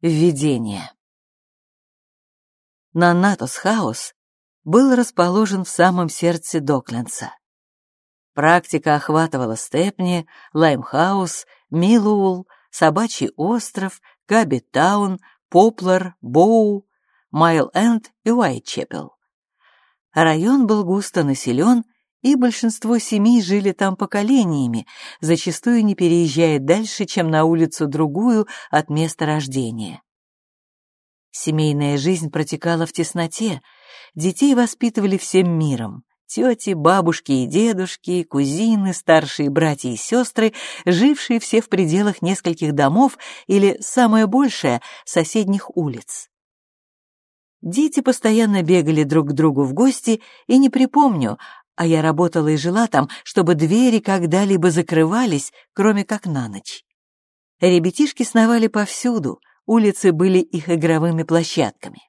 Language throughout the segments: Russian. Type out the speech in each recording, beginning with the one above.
Введение. Ноннатус-Хаус был расположен в самом сердце Доклендса. Практика охватывала Степни, Лаймхаус, Миллуолл, Собачий остров, Кабитт-таун, Поплар, Боу, Майл-Энд и Уайтчепел. Район был густо населен, и большинство семей жили там поколениями, зачастую не переезжая дальше, чем на улицу другую от места рождения. Семейная жизнь протекала в тесноте, детей воспитывали всем миром. Тети, бабушки и дедушки, кузины, старшие братья и сестры, жившие все в пределах нескольких домов или, самое большее, соседних улиц. Дети постоянно бегали друг к другу в гости, и не припомню, а я работала и жила там, чтобы двери когда-либо закрывались, кроме как на ночь. Ребятишки сновали повсюду, улицы были их игровыми площадками.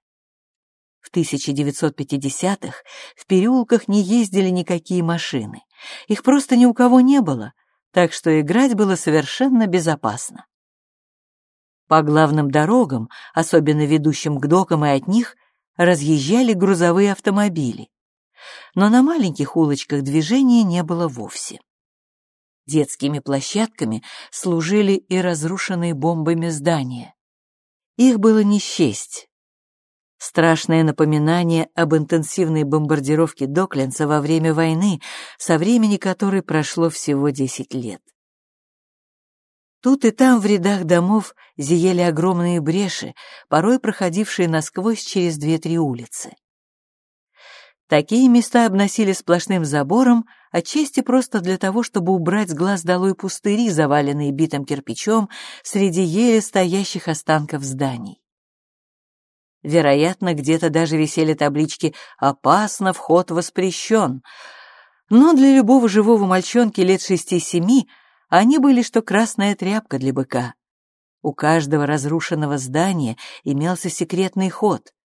В 1950-х в переулках не ездили никакие машины. Их просто ни у кого не было, так что играть было совершенно безопасно. По главным дорогам, особенно ведущим к докам и от них, разъезжали грузовые автомобили но на маленьких улочках движения не было вовсе. Детскими площадками служили и разрушенные бомбами здания. Их было не счесть. Страшное напоминание об интенсивной бомбардировке Докленса во время войны, со времени которой прошло всего 10 лет. Тут и там в рядах домов зияли огромные бреши, порой проходившие насквозь через две-три улицы. Такие места обносили сплошным забором, отчасти просто для того, чтобы убрать с глаз долой пустыри, заваленные битым кирпичом среди еле стоящих останков зданий. Вероятно, где-то даже висели таблички «Опасно, вход воспрещен», но для любого живого мальчонки лет шести-семи они были что красная тряпка для быка. У каждого разрушенного здания имелся секретный ход —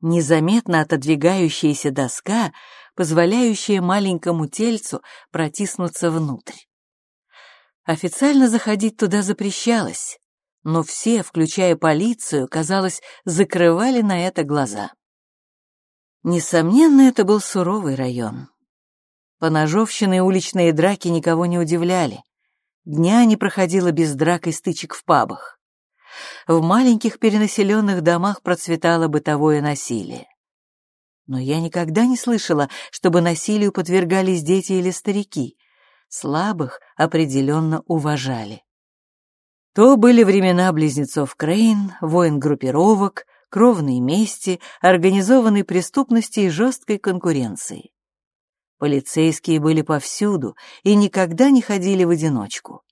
незаметно отодвигающаяся доска, позволяющая маленькому тельцу протиснуться внутрь. Официально заходить туда запрещалось, но все, включая полицию, казалось, закрывали на это глаза. Несомненно, это был суровый район. Поножовщины и уличные драки никого не удивляли. Дня не проходило без драк и стычек в пабах в маленьких перенаселенных домах процветало бытовое насилие. Но я никогда не слышала, чтобы насилию подвергались дети или старики. Слабых определенно уважали. То были времена близнецов Крейн, войн группировок, кровной мести, организованной преступности и жесткой конкуренции. Полицейские были повсюду и никогда не ходили в одиночку.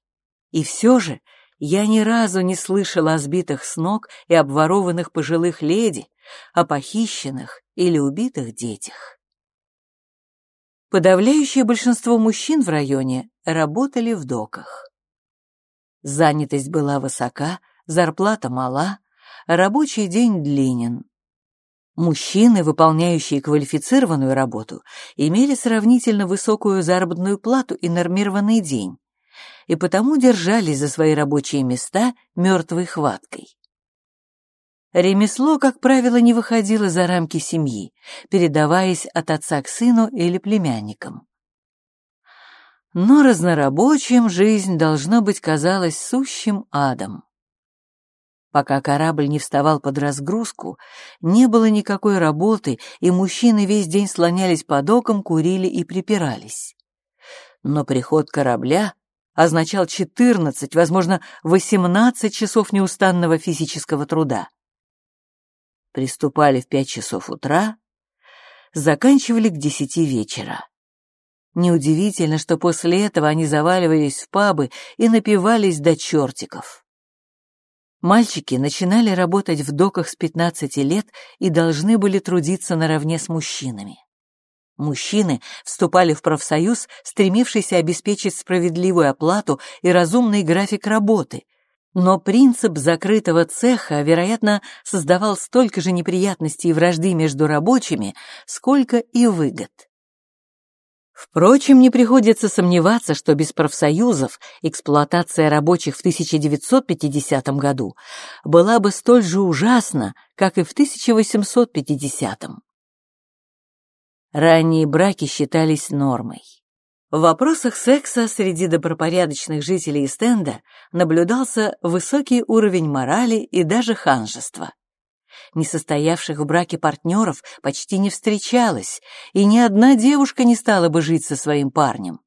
И все же я ни разу не слышала о сбитых с ног и обворованных пожилых леди, о похищенных или убитых детях. Подавляющее большинство мужчин в районе работали в доках. Занятость была высока, зарплата мала, рабочий день длинен. Мужчины, выполняющие квалифицированную работу, имели сравнительно высокую заработную плату и нормированный день, и потому держались за свои рабочие места мертвой хваткой. Ремесло, как правило, не выходило за рамки семьи, передаваясь от отца к сыну или племянникам. Но разнорабочим жизнь, должно быть, казалась сущим адом. Пока корабль не вставал под разгрузку, не было никакой работы, и мужчины весь день слонялись по докам, курили и припирались. Но приход корабля означал 14, возможно, 18 часов неустанного физического труда. Приступали в 5 часов утра, заканчивали к 10 вечера. Неудивительно, что после этого они заваливались в пабы и напивались до чертиков. Мальчики начинали работать в доках с 15 лет и должны были трудиться наравне с мужчинами. Мужчины вступали в профсоюз, стремившийся обеспечить справедливую оплату и разумный график работы. Но принцип закрытого цеха, вероятно, создавал столько же неприятностей и вражды между рабочими, сколько и выгод. Впрочем, не приходится сомневаться, что без профсоюзов эксплуатация рабочих в 1950 году была бы столь же ужасна, как и в 1850. Ранние браки считались нормой. В вопросах секса среди добропорядочных жителей стенда наблюдался высокий уровень морали и даже ханжества. Несостоявших в браке партнеров почти не встречалось, и ни одна девушка не стала бы жить со своим парнем.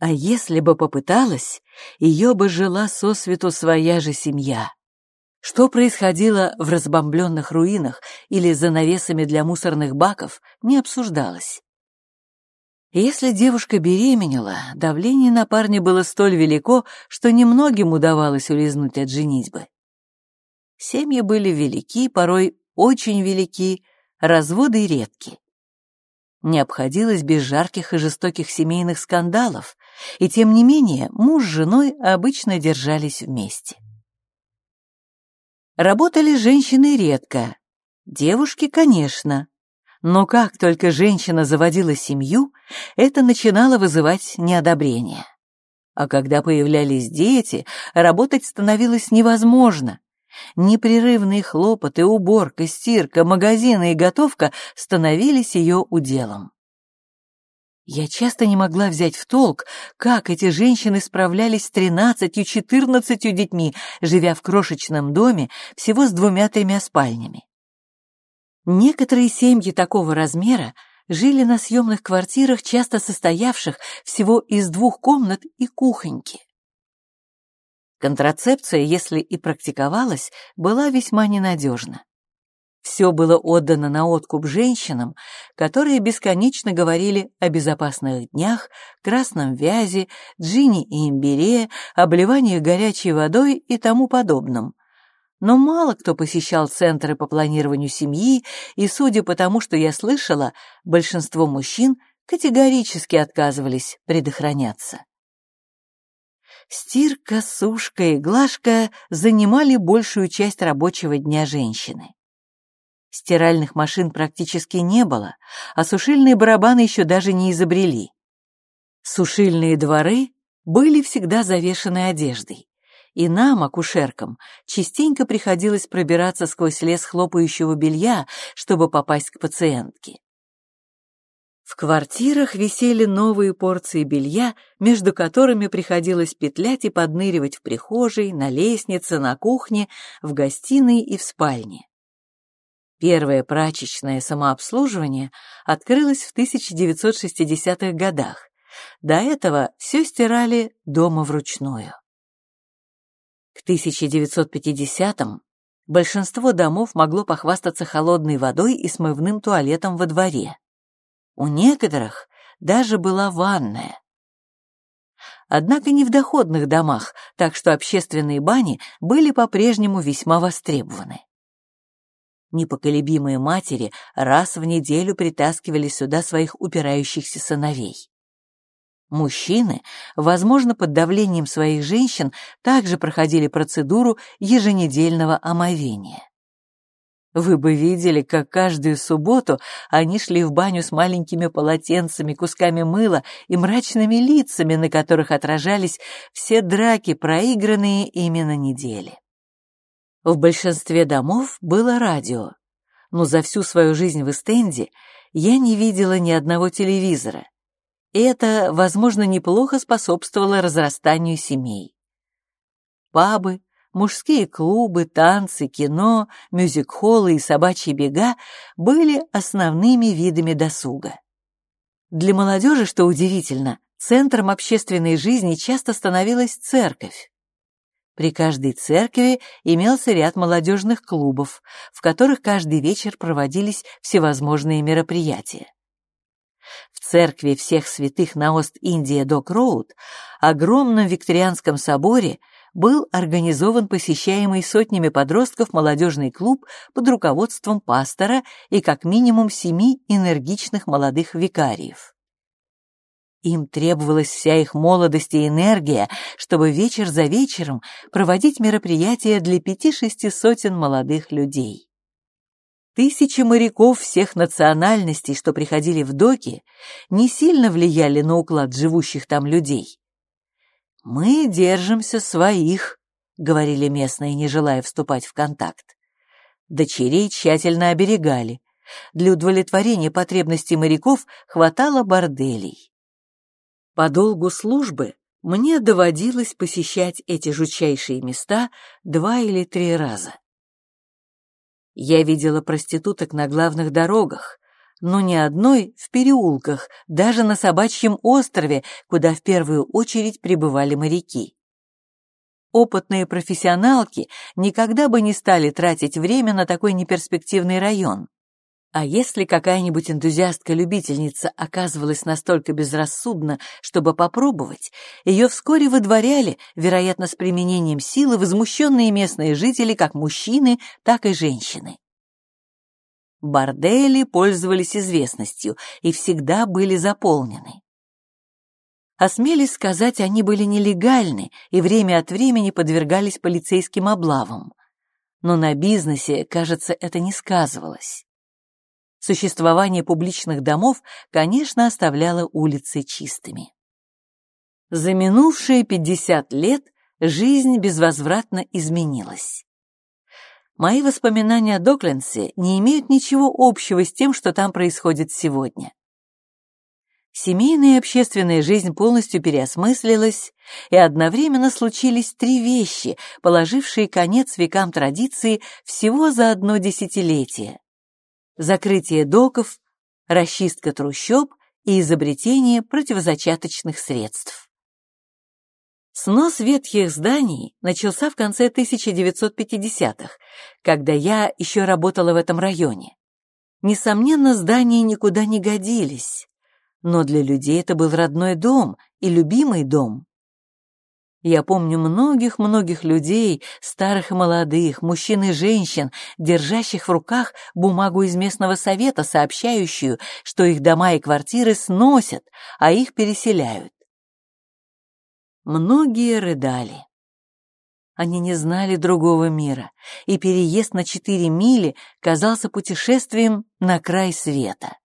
А если бы попыталась, ее бы жила сосвету своя же семья. Что происходило в разбомбленных руинах или за навесами для мусорных баков, не обсуждалось. Если девушка беременела, давление на парня было столь велико, что немногим удавалось улизнуть от женитьбы. Семьи были велики, порой очень велики, разводы редки. Не обходилось без жарких и жестоких семейных скандалов, и тем не менее муж с женой обычно держались вместе. Работали женщины редко, девушки, конечно, но как только женщина заводила семью, это начинало вызывать неодобрение. А когда появлялись дети, работать становилось невозможно, Непрерывные хлопоты, уборка, стирка, магазины и готовка становились ее уделом. Я часто не могла взять в толк, как эти женщины справлялись с тринадцатью-четырнадцатью детьми, живя в крошечном доме всего с двумя-тремя спальнями. Некоторые семьи такого размера жили на съемных квартирах, часто состоявших всего из двух комнат и кухоньки. Контрацепция, если и практиковалась, была весьма ненадежна. Все было отдано на откуп женщинам, которые бесконечно говорили о безопасных днях, красном вязе, джине и имбире, обливании горячей водой и тому подобном. Но мало кто посещал центры по планированию семьи, и, судя по тому, что я слышала, большинство мужчин категорически отказывались предохраняться. Стирка, сушка и глажка занимали большую часть рабочего дня женщины. Стиральных машин практически не было, а сушильные барабаны еще даже не изобрели. Сушильные дворы были всегда завешены одеждой, и нам, акушеркам, частенько приходилось пробираться сквозь лес хлопающего белья, чтобы попасть к пациентке. В квартирах висели новые порции белья, между которыми приходилось петлять и подныривать в прихожей, на лестнице, на кухне, в гостиной и в спальне. Первое прачечное самообслуживание открылось в 1960-х годах. До этого все стирали дома вручную. К 1950-м большинство домов могло похвастаться холодной водой и смывным туалетом во дворе. У некоторых даже была ванная. Однако не в доходных домах, так что общественные бани были по-прежнему весьма востребованы. Непоколебимые матери раз в неделю притаскивали сюда своих упирающихся сыновей. Мужчины, возможно, под давлением своих женщин, также проходили процедуру еженедельного омовения. Вы бы видели, как каждую субботу они шли в баню с маленькими полотенцами, кусками мыла и мрачными лицами, на которых отражались все драки, проигранные именно недели. В большинстве домов было радио, но за всю свою жизнь в Эстенде я не видела ни одного телевизора. И это, возможно, неплохо способствовало разрастанию семей. Пабы, мужские клубы, танцы, кино, мюзик-холлы и собачьи бега были основными видами досуга. Для молодежи, что удивительно, центром общественной жизни часто становилась церковь. При каждой церкви имелся ряд молодежных клубов, в которых каждый вечер проводились всевозможные мероприятия. В церкви всех святых на Ост-Индия Док-Роуд, огромном викторианском соборе, был организован посещаемый сотнями подростков молодежный клуб под руководством пастора и как минимум семи энергичных молодых викариев. Им требовалась вся их молодость и энергия, чтобы вечер за вечером проводить мероприятия для пяти-шести сотен молодых людей. Тысячи моряков всех национальностей, что приходили в доки, не сильно влияли на уклад живущих там людей. «Мы держимся своих», — говорили местные, не желая вступать в контакт. Дочерей тщательно оберегали. Для удовлетворения потребностей моряков хватало борделей. По долгу службы мне доводилось посещать эти жутчайшие места два или три раза. Я видела проституток на главных дорогах, но ни одной в переулках, даже на собачьем острове, куда в первую очередь прибывали моряки. Опытные профессионалки никогда бы не стали тратить время на такой неперспективный район. А если какая-нибудь энтузиастка-любительница оказывалась настолько безрассудна, чтобы попробовать, ее вскоре выдворяли, вероятно, с применением силы, возмущенные местные жители, как мужчины, так и женщины. Бордели пользовались известностью и всегда были заполнены. Осмелись сказать, они были нелегальны и время от времени подвергались полицейским облавам. Но на бизнесе, кажется, это не сказывалось. Существование публичных домов, конечно, оставляло улицы чистыми. За минувшие 50 лет жизнь безвозвратно изменилась. Мои воспоминания о Докленсе не имеют ничего общего с тем, что там происходит сегодня. Семейная и общественная жизнь полностью переосмыслилась, и одновременно случились три вещи, положившие конец векам традиции всего за одно десятилетие закрытие доков, расчистка трущоб и изобретение противозачаточных средств. Снос ветхих зданий начался в конце 1950-х, когда я еще работала в этом районе. Несомненно, здания никуда не годились, но для людей это был родной дом и любимый дом. Я помню многих-многих людей, старых и молодых, мужчин и женщин, держащих в руках бумагу из местного совета, сообщающую, что их дома и квартиры сносят, а их переселяют. Многие рыдали. Они не знали другого мира, и переезд на четыре мили казался путешествием на край света.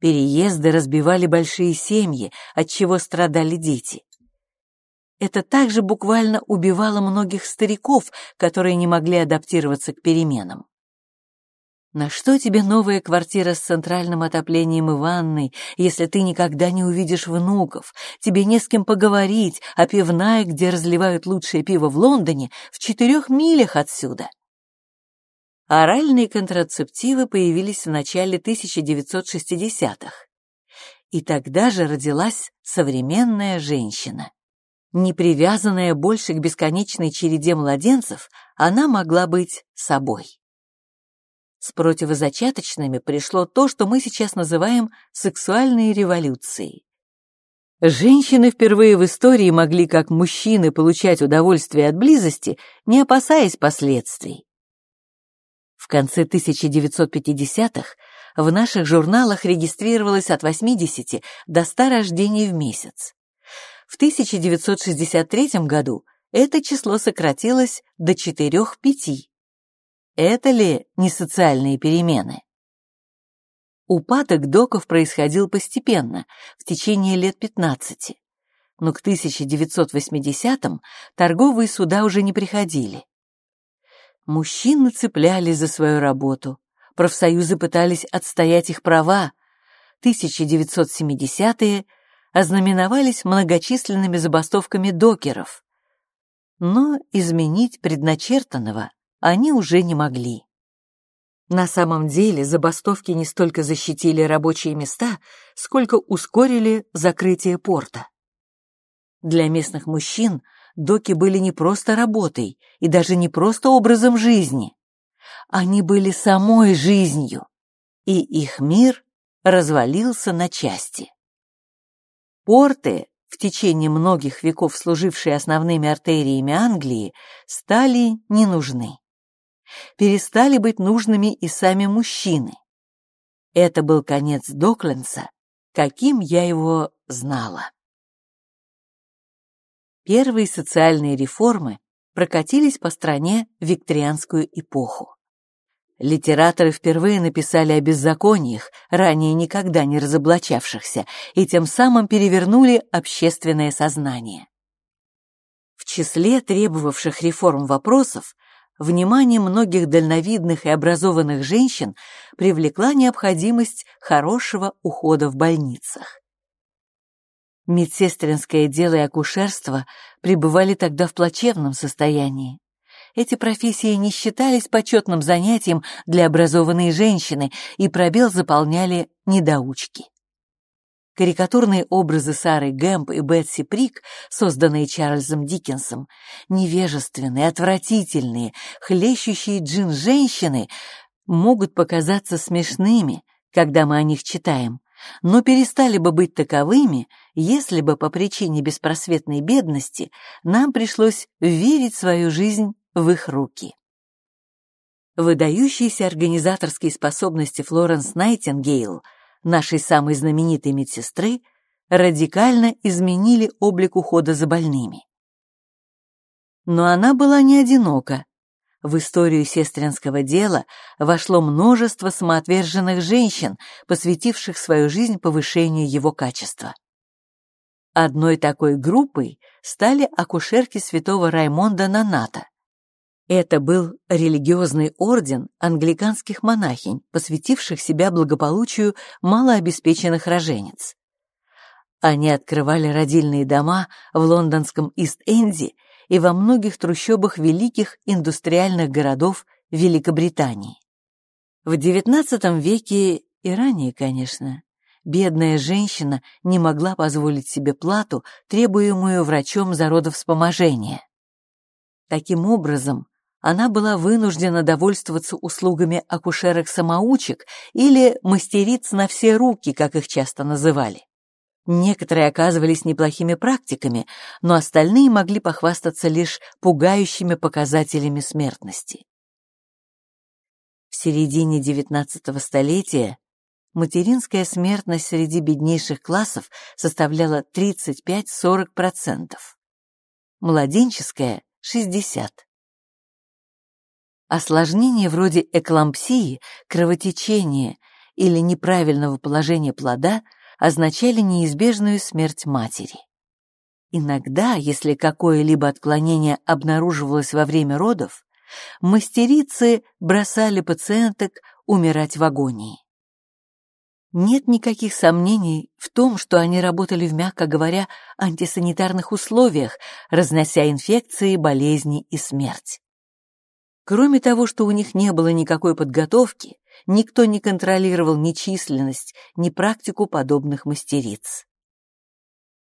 Переезды разбивали большие семьи, от чего страдали дети. Это также буквально убивало многих стариков, которые не могли адаптироваться к переменам. На что тебе новая квартира с центральным отоплением и ванной, если ты никогда не увидишь внуков, тебе не с кем поговорить, а пивная, где разливают лучшее пиво в Лондоне, в четырех милях отсюда? Оральные контрацептивы появились в начале 1960-х. И тогда же родилась современная женщина. Не привязанная больше к бесконечной череде младенцев, она могла быть собой. С противозачаточными пришло то, что мы сейчас называем сексуальной революцией. Женщины впервые в истории могли, как мужчины, получать удовольствие от близости, не опасаясь последствий. В конце 1950-х в наших журналах регистрировалось от 80 до 100 рождений в месяц. В 1963 году это число сократилось до 4-5. Это ли не социальные перемены? Упадок доков происходил постепенно, в течение лет 15, но к 1980-м торговые суда уже не приходили. Мужчины цеплялись за свою работу, профсоюзы пытались отстоять их права, 1970-е ознаменовались многочисленными забастовками докеров. Но изменить предначертанного они уже не могли. На самом деле забастовки не столько защитили рабочие места, сколько ускорили закрытие порта. Для местных мужчин доки были не просто работой и даже не просто образом жизни. Они были самой жизнью, и их мир развалился на части. Порты, в течение многих веков служившие основными артериями Англии, стали не нужны. Перестали быть нужными и сами мужчины. Это был конец Докленса, каким я его знала. Первые социальные реформы прокатились по стране в викторианскую эпоху. Литераторы впервые написали о беззакониях, ранее никогда не разоблачавшихся, и тем самым перевернули общественное сознание. В числе требовавших реформ вопросов внимание многих дальновидных и образованных женщин привлекла необходимость хорошего ухода в больницах. Медсестринское дело и акушерство пребывали тогда в плачевном состоянии. Эти профессии не считались почетным занятием для образованной женщины, и пробел заполняли недоучки. Карикатурные образы Сары Гэмп и Бетси Прик, созданные Чарльзом Диккенсом, невежественные, отвратительные, хлещущие джин женщины, могут показаться смешными, когда мы о них читаем, но перестали бы быть таковыми, если бы по причине беспросветной бедности нам пришлось верить свою жизнь в их руки. Выдающиеся организаторские способности Флоренс Найтингейл, нашей самой знаменитой медсестры, радикально изменили облик ухода за больными. Но она была не одинока. В историю сестринского дела вошло множество самоотверженных женщин, посвятивших свою жизнь повышению его качества. Одной такой группой стали акушерки святого Раймонда Наната. Это был религиозный орден англиканских монахинь, посвятивших себя благополучию малообеспеченных роженец. Они открывали родильные дома в лондонском Ист-Энди и во многих трущобах великих индустриальных городов Великобритании. В XIX веке и ранее, конечно, бедная женщина не могла позволить себе плату, требуемую врачом за родовспоможение. Таким образом, она была вынуждена довольствоваться услугами акушерок-самоучек или мастериц на все руки, как их часто называли. Некоторые оказывались неплохими практиками, но остальные могли похвастаться лишь пугающими показателями смертности. В середине XIX столетия материнская смертность среди беднейших классов составляла 35-40%, младенческая — 60%. Осложнения вроде эклампсии, кровотечения или неправильного положения плода означали неизбежную смерть матери. Иногда, если какое-либо отклонение обнаруживалось во время родов, мастерицы бросали пациенток умирать в агонии. Нет никаких сомнений в том, что они работали в, мягко говоря, антисанитарных условиях, разнося инфекции, болезни и смерть. Кроме того, что у них не было никакой подготовки, никто не контролировал ни численность, ни практику подобных мастериц.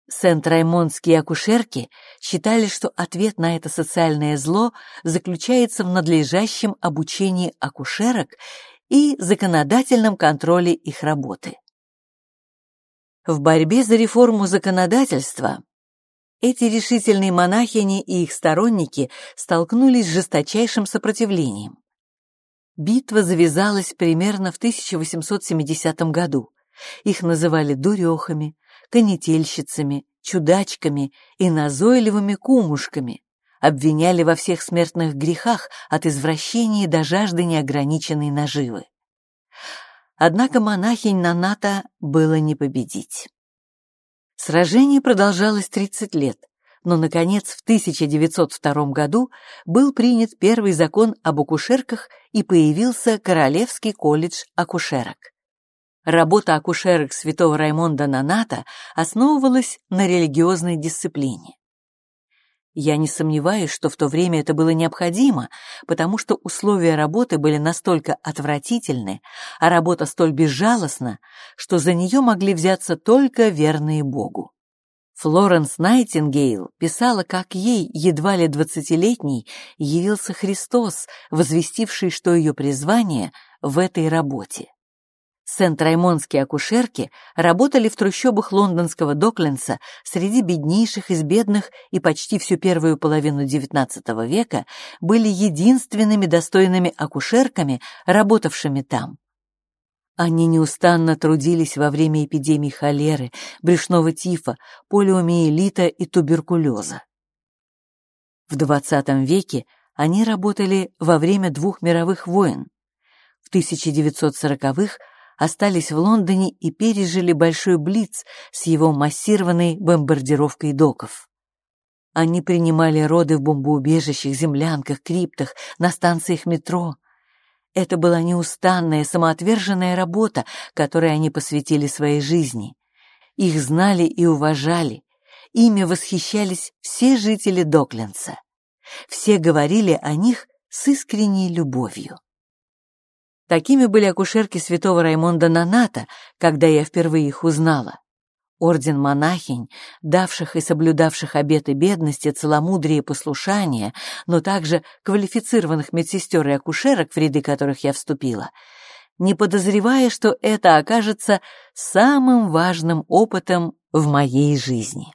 Сент-Раймондские акушерки считали, что ответ на это социальное зло заключается в надлежащем обучении акушерок и законодательном контроле их работы. В борьбе за реформу законодательства эти решительные монахини и их сторонники столкнулись с жесточайшим сопротивлением. Битва завязалась примерно в 1870 году. Их называли дурехами, конетельщицами, чудачками и назойливыми кумушками, обвиняли во всех смертных грехах от извращения до жажды неограниченной наживы. Однако монахинь Наната было не победить. Сражение продолжалось 30 лет, но, наконец, в 1902 году был принят первый закон об акушерках и появился Королевский колледж акушерок. Работа акушерок святого Раймонда Наната основывалась на религиозной дисциплине. Я не сомневаюсь, что в то время это было необходимо, потому что условия работы были настолько отвратительны, а работа столь безжалостна, что за нее могли взяться только верные Богу. Флоренс Найтингейл писала, как ей, едва ли двадцатилетней, явился Христос, возвестивший, что ее призвание в этой работе. Сент-Раймондские акушерки работали в трущобах лондонского Доклендса среди беднейших из бедных и почти всю первую половину XIX века были единственными достойными акушерками, работавшими там. Они неустанно трудились во время эпидемий холеры, брюшного тифа, полиомиелита и туберкулеза. В XX веке они работали во время двух мировых войн, в 1940-х остались в Лондоне и пережили большой блиц с его массированной бомбардировкой доков. Они принимали роды в бомбоубежищах, землянках, криптах, на станциях метро. Это была неустанная, самоотверженная работа, которой они посвятили своей жизни. Их знали и уважали, ими восхищались все жители Доклендса. Все говорили о них с искренней любовью. Такими были акушерки святого Раймонда Наната, когда я впервые их узнала орден монахинь, давших и соблюдавших обеты бедности, целомудрия и послушания, но также квалифицированных медсестер и акушерок, в ряды которых я вступила, не подозревая, что это окажется самым важным опытом в моей жизни.